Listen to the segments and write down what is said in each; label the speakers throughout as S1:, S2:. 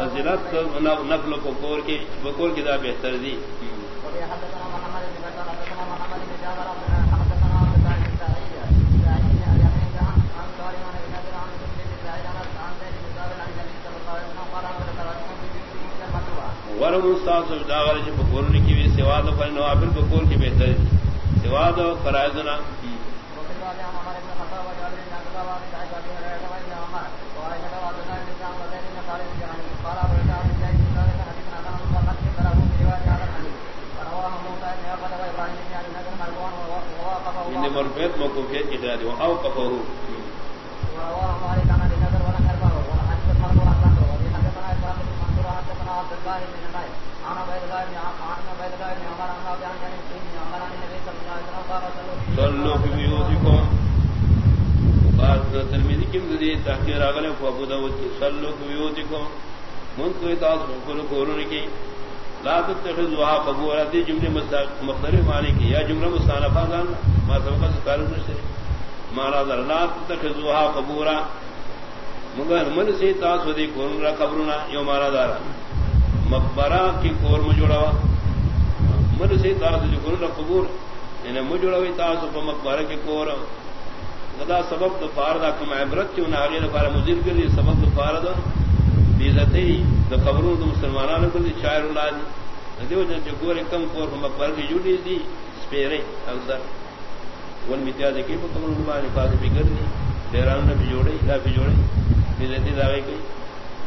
S1: فضیلت نقل بکور کی بکور کی دا بہتر دی. ورم استاد سب داغر جی بکور کی بھی سوا سواد پر نوابل بکور کی بہتر دی. سواد فرائضنا. مرفیت موقوفیت کی خیال وہ او کفو ترمیدی کم دی تحقیر آگلے ابو داود کی سلو من کوئی تاس مکل کورن کی لا تتخذوا قبورا دی جملے مختلف معنی کی، یا جملہ مستانفہ دان ما سبقہ سے تعلق نشتے۔ مانا در، لا تتخذوا قبورا مگر من سے تاس ودی کورن را قبرنا، یو مانا دارا۔ مقبرہ کی کور مجوڑا من سے تاس ودی کورن را قبور۔ یعنی مجوڑا ہوئی تاس پا مقبرہ کی کور۔ دا سبب دو فارد اکم عبرت کیوں نہ آگے دفار مزید کر سبب دو فارد بیزتی دا خبروں دا مسلمانان کو دی شاعر اللہ دی دیو جن جو گورے کم کور مقبر کی جوڑی دی سپیرے اکثر ون میتیا دیکھی پا کمر نبانی فاضی بھی کر دی دیران نے بھی جوڑے لا بھی جوڑے بیزتی داگئی کئی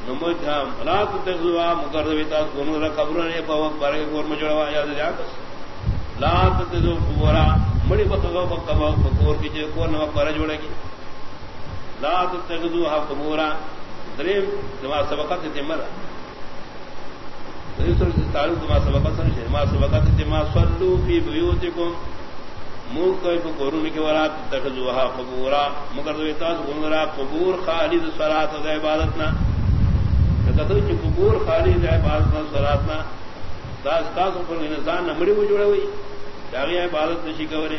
S1: نموت ہاں رات تخذوا مقرد تاس گونو را خبروں نے پا مقبر کے کور میں جوڑا یاد دیا کس لا تتذو قبورا مڑی بخوا بکوا کور کی جو کور مقبر جوڑے گی لا تتخذوا قبورا دریم دما سبقت تمر تعلق دما سبقت سن ما سبقت تما صلوا في بيوتكم مو کوئی کو قرون کی ورات تخذوها قبورا مگر دو تاس گنرا قبور خالد صلات و عبادت نہ کتو کہ قبور خالد عبادت نہ صلات نہ تاس تاس پر انسان نہ مڑی جوڑے ہوئی جاگے عبادت نشی کرے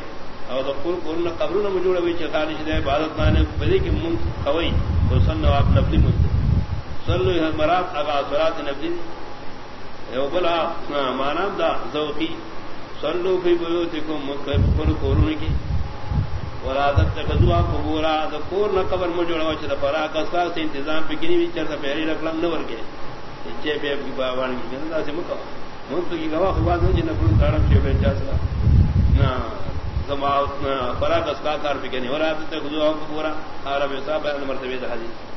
S1: اور تو قبر قرون قبر نہ جوڑے ہوئی چ خالد عبادت نہ نے بلی کہ من خوئی تو سن آپ نبلی مجھ سلو مرات اگا سرات نبلی بلا ہاں، مانا دا ذوقی۔ سلو فی بیوتکم مکفر کورون کی۔ ورادت تخذوا قبورا، دا کور نہ قبر مجھوڑا وچ دا پرا کسا سے انتظام پہ کنی بھی چرتا پہری رکھلم نہ ورکے چے پہ کی باوان کی گندا سے مکا من تو کی گواہ ہوا نہ جن پر تارم چے پہ جاسلا نہ ہاں۔ زما پرا کا کار بھی کہنے پہ کنی ورادت تخذوا قبورا عرب صاحب مرتبہ حدیث۔